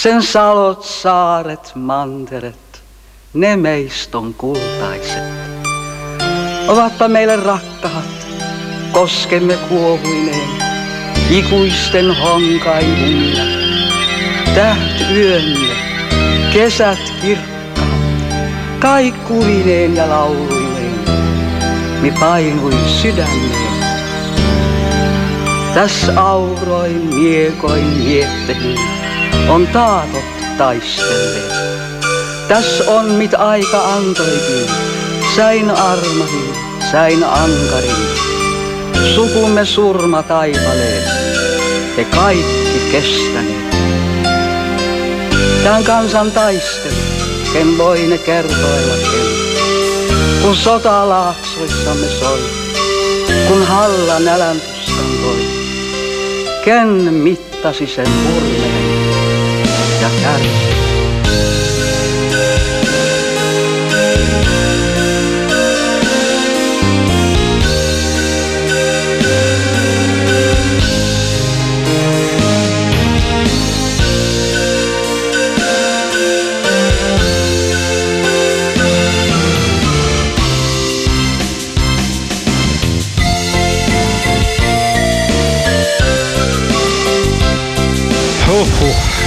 Sen salot, saaret, manteret, ne meist on kultaiset. Ovatpa meille rakkaat, koskemme kuohuineen, ikuisten honkain unina. Täht yömme, kesät kirkkaat, kaikkuineen ja lauluineen, mi painui sydämeen. Täs auroin, miekoin, miettehin, on taatot taistelleet. Täs on mit aika antoikin, säin armahin, säin ankarin. Sukumme surma taipaleet, te kaikki kestäneet. Tän kansan taistelu, ken voi ne kertoilla ken. Kun sota laaksoissamme soi, kun halla nälän tuskan toi. Ken mittasi sen murmeen ja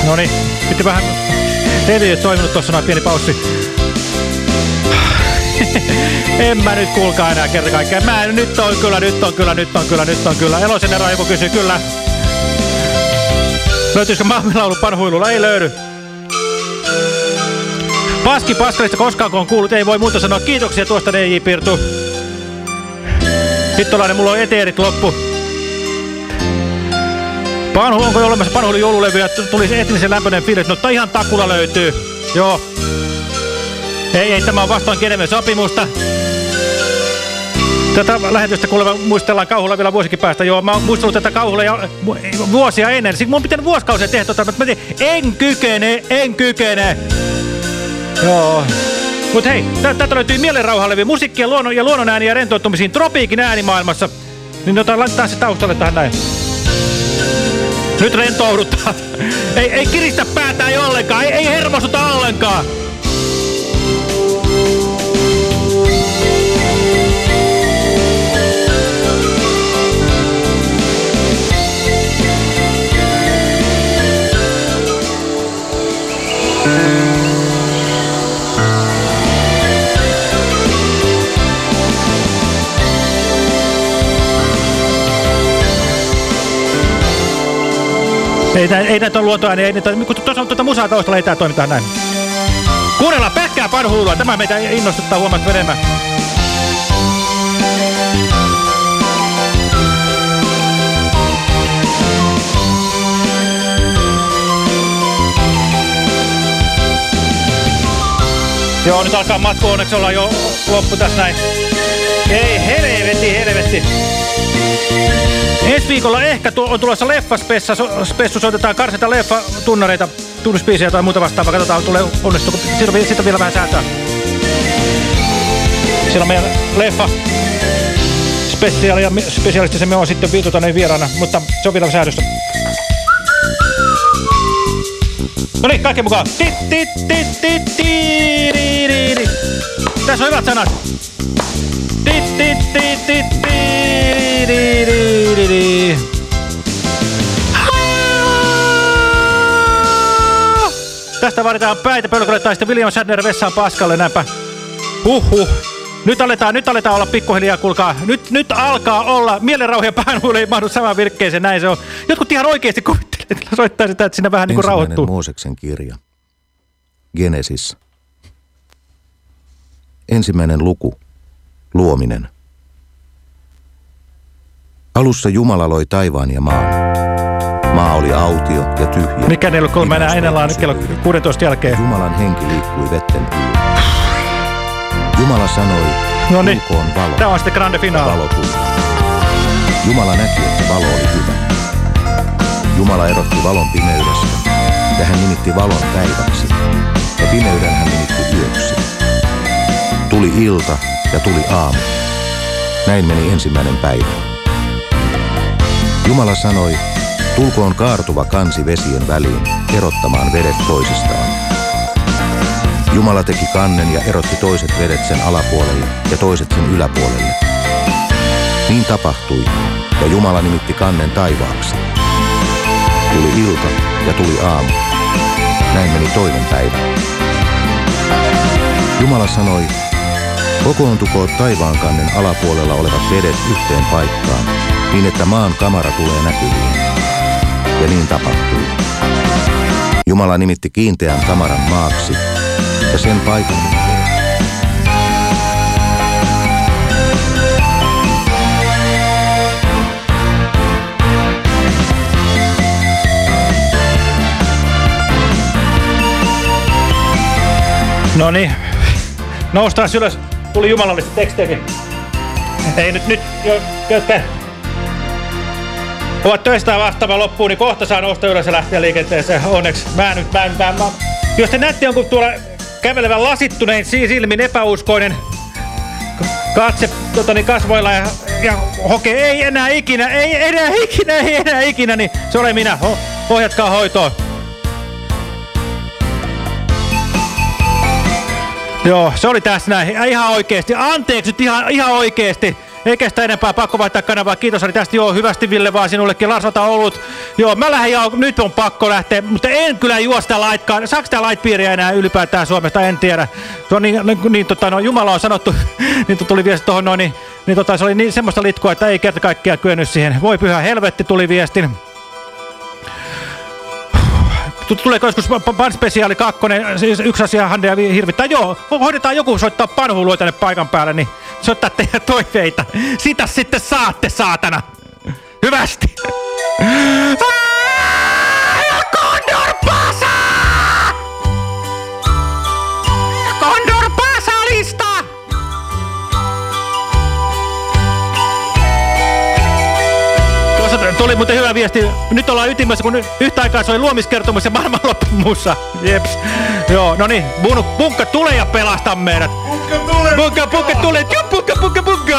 No niin, piti vähän... Teille ei toiminut tuossa noin pieni paussi. en mä nyt kuulkaa enää kerta kaikkiaan. Mä en, nyt on kyllä, nyt on kyllä, nyt on kyllä, nyt on kyllä. Eloisen ero joku kysyy kyllä. Löytyisikö maamilaulu parhuilulla? Ei löydy. Paski paskalista koskaan kun on kuullut, ei voi muuta sanoa. Kiitoksia tuosta DJ Pirtu. Hittolainen, mulla on eteerit loppu. Panhu, onko jo olemassa Panhuilun joululevyä? Tuli etnisen lämpöinen fiilis. No, ihan takulla löytyy. Joo. Ei, ei, tämä on vastaan Geneven sopimusta. Tätä lähetystä kuulemma muistellaan kauhulla vielä vuosikin päästä. Joo, mä oon muistellut tätä kauhulla ja vuosia ennen. Sitten mun pitänyt vuosikausia tehdä tota, mutta mä tein, en kykene, en kykene. Joo. Mut hei, täältä löytyy mielenrauhallevi musiikkia luonnon ja luonnon ääniä rentoutumisiin tropiikin äänimaailmassa. Niin otetaan, laitetaan se taustalle tähän näin. Nyt rentouduttaa. Ei, ei kiristä päätä ei ollenkaan. Ei, ei hermostuta ollenkaan. Ei, ei, ei näitä ole luontoääniä, ei näitä, kun tuossa on tuota musaa taustalla, ei tää toimita näin. Kuunnellaan pelkkää panhuulua, tämä meitä innostuttaa huomasta enemmän. Joo, nyt alkaa matku, onneksi ollaan jo loppu tässä näin. Ei, helvetti, helvetti. Ensi viikolla ehkä on tulossa leffaspessu, soitetaan karsita leffa-tunnareita, tunnuspiisiä tai muuta vastaavaa. Katsotaan, tulee onnistuuko. Siitä on, siitä on vielä vähän säätöä. Siellä on meidän leffa spesiaali ja spesialistisemme on sitten viitutainen vieraana, mutta se on vielä säädöstä. No niin, kaikki mukaan. Tässä on hyvät sanat. Tästä vaaditaan päitä pölkölle tai sitten William Shatner vessaan paskalle näinpä. Huhhuh. Nyt aletaan, nyt aletaan olla pikkuhiljaa, kuulkaa. Nyt, nyt alkaa olla mielenrauha ja päänuille ei mahdu samaan virkkeeseen, näin se on. Jotkut ihan oikeasti kuvittelevat, että soittaa sitä, että siinä vähän niin kuin rauhoittuu. Mooseksen kirja. Genesis. Ensimmäinen luku. Luominen. Alussa Jumala loi taivaan ja maan. Maa oli autio ja tyhjä. Mikä niillä on kolme enää ennallaan kello 16 jälkeen? Jumalan henki liikkui vetten yllä. Jumala sanoi, no niin. valo. Tämä on sitten grande valo tuli. Jumala näki, että valo oli hyvä. Jumala erotti valon pimeydestä, ja hän nimitti valon päiväksi, ja pimeyden hän nimitti yöksi. Tuli ilta ja tuli aamu. Näin meni ensimmäinen päivä. Jumala sanoi, tulkoon kaartuva kansi vesien väliin, erottamaan vedet toisistaan. Jumala teki kannen ja erotti toiset vedet sen alapuolelle ja toiset sen yläpuolelle. Niin tapahtui, ja Jumala nimitti kannen taivaaksi. Tuli ilta ja tuli aamu. Näin meni toinen päivä. Jumala sanoi, kokoontukoot taivaan kannen alapuolella olevat vedet yhteen paikkaan, niin että maan kamara tulee näkyviin. Ja niin tapahtui. Jumala nimitti kiinteän kamaran maaksi, ja sen paikan No niin. Noustaan ylös. Tuli jumalallista tekstiäkin. Ei nyt, nyt, jo, jotka ovat töistä vastaava loppuun, niin kohta saa nousta ylös ja lähteä liikenteeseen. Onneksi mä nyt, mä, mä, mä. Jos te näette jonkun tuolla kävelevän lasittunein si- silmin epäuskoinen katse tota, niin kasvoilla ja, ja hokee, ei enää ikinä, ei enää ikinä, ei enää ikinä, niin se olen minä. Ho, ohjatkaa hoitoon. Joo, se oli tässä näin. Ja Ihan oikeesti. Anteeksi nyt ihan, ihan oikeesti. Eikä sitä enempää pakko vaihtaa kanavaa. Kiitos oli tästä. Joo, hyvästi Ville vaan sinullekin. Lars, ota ollut. Joo, mä lähden joo, nyt on pakko lähteä. Mutta en kyllä juo sitä laitkaan. Saako sitä lightpiiriä enää ylipäätään Suomesta? En tiedä. Se on niin, niin, niin tota, no, Jumala on sanottu. niin tuli viesti tuohon noin. Niin, niin tota, se oli niin semmoista litkua, että ei kerta kaikkiaan kyennyt siihen. Voi pyhä helvetti tuli viestin. Tu- Tuleeko joskus pa- pa- Pan Speciali 2, siis yksi asia Handea hirvittää. Joo, hoidetaan joku soittaa panhuilua tänne paikan päälle, niin soittaa teidän toiveita. Sitä sitten saatte, saatana. Hyvästi. Condor tuli muuten hyvä viesti. Nyt ollaan ytimessä, kun yhtä aikaa soi luomiskertomus ja maailmanloppumussa. Jeps. Joo, no niin. Punkka tule ja pelasta meidät. Punkka tule! Punkka, punkka tule! Joo, Punkka, punkka, punkka!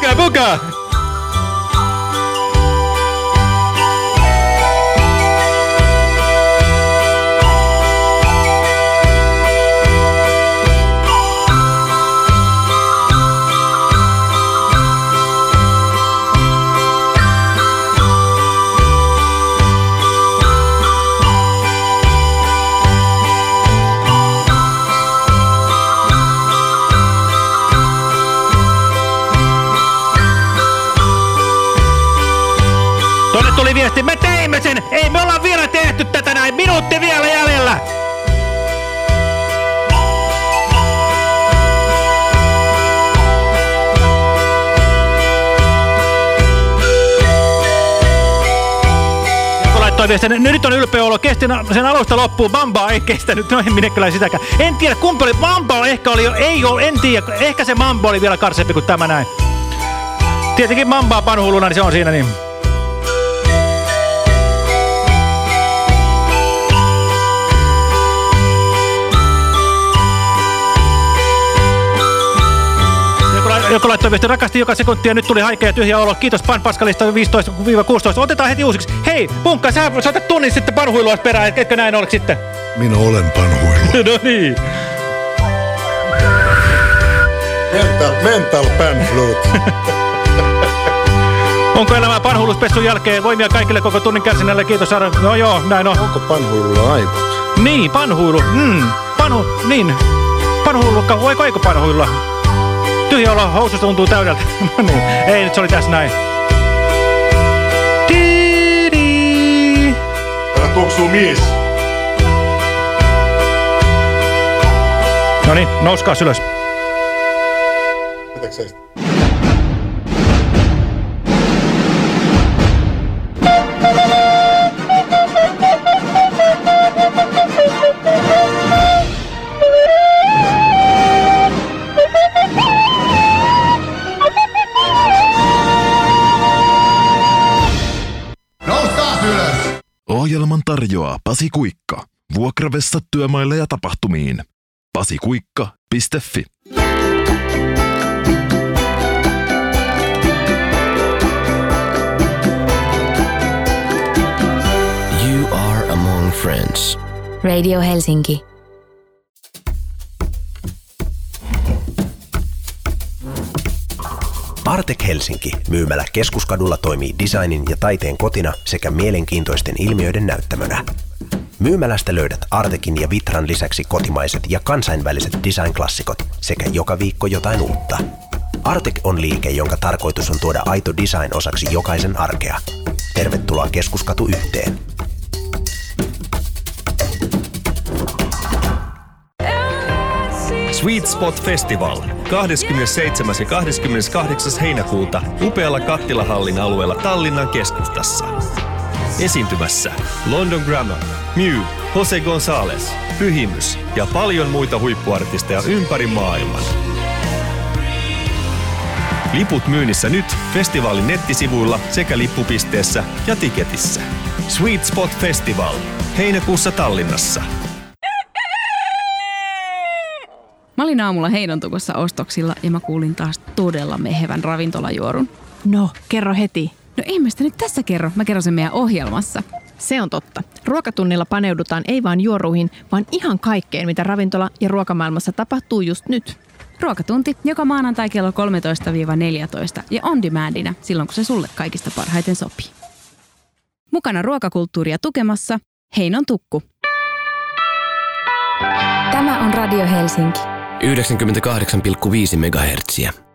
Punkka, punkka! Tehty tätä näin, minuutti vielä jäljellä! Laittoi "Nyt- on ylpeä olo, kesti sen alusta loppuun, Mamba ei kestänyt, no en minä kyllä sitäkään. En tiedä, kumpi oli, Mamba ehkä oli jo, ei ole, en tiedä, ehkä se Mamba oli vielä karsempi kuin tämä näin. Tietenkin Mambaa panhuuluna, niin se on siinä niin. Joku lai- Joku laittoi viesti, rakasti joka sekuntia, nyt tuli haikea ja tyhjä olo. Kiitos Pan Paskalista 15-16. Otetaan heti uusiksi. Hei, Punkka, sä soitat tunnin sitten panhuilua perään, etkö näin ole sitten? Minä olen panhuilu. no niin. Mental, mental pan flute. Onko elämää panhuiluspessun jälkeen? Voimia kaikille koko tunnin kärsinnälle. Kiitos Sara. No joo, näin on. Onko panhuilulla aivot? Niin, panhuilu. Mm, panu, niin. Panhuilu, voiko eikö panhuilla? Tyhjä olo, housusta tuntuu täydeltä. no niin, ei nyt se oli tässä näin. Tiidi. Täällä tuoksuu mies. No niin, nouskaa ylös. Pitäkö seistä? Tarjoaa Pasi Kuikka. Vuokravessa työmaille ja tapahtumiin. pasikuikka.fi You are among friends. Radio Helsinki. Artek Helsinki myymälä keskuskadulla toimii designin ja taiteen kotina sekä mielenkiintoisten ilmiöiden näyttämönä. Myymälästä löydät Artekin ja Vitran lisäksi kotimaiset ja kansainväliset design-klassikot sekä joka viikko jotain uutta. Artek on liike, jonka tarkoitus on tuoda aito design osaksi jokaisen arkea. Tervetuloa Keskuskatu yhteen. Sweet Spot Festival 27. ja 28. heinäkuuta upealla Kattilahallin alueella Tallinnan keskustassa. Esiintymässä London Grammar, Mew, Jose Gonzalez, Pyhimys ja paljon muita huippuartisteja ympäri maailman. Liput myynnissä nyt festivaalin nettisivuilla sekä lippupisteessä ja tiketissä. Sweet Spot Festival, heinäkuussa Tallinnassa. Mä olin aamulla Heinontukossa ostoksilla ja mä kuulin taas todella mehevän ravintolajuorun. No, kerro heti. No ei mä sitä nyt tässä kerro, mä kerron sen meidän ohjelmassa. Se on totta. Ruokatunnilla paneudutaan ei vain juoruihin, vaan ihan kaikkeen, mitä ravintola- ja ruokamaailmassa tapahtuu just nyt. Ruokatunti joka maanantai kello 13-14 ja on demandina silloin, kun se sulle kaikista parhaiten sopii. Mukana ruokakulttuuria tukemassa Heinon tukku. Tämä on Radio Helsinki. 98,5 MHz.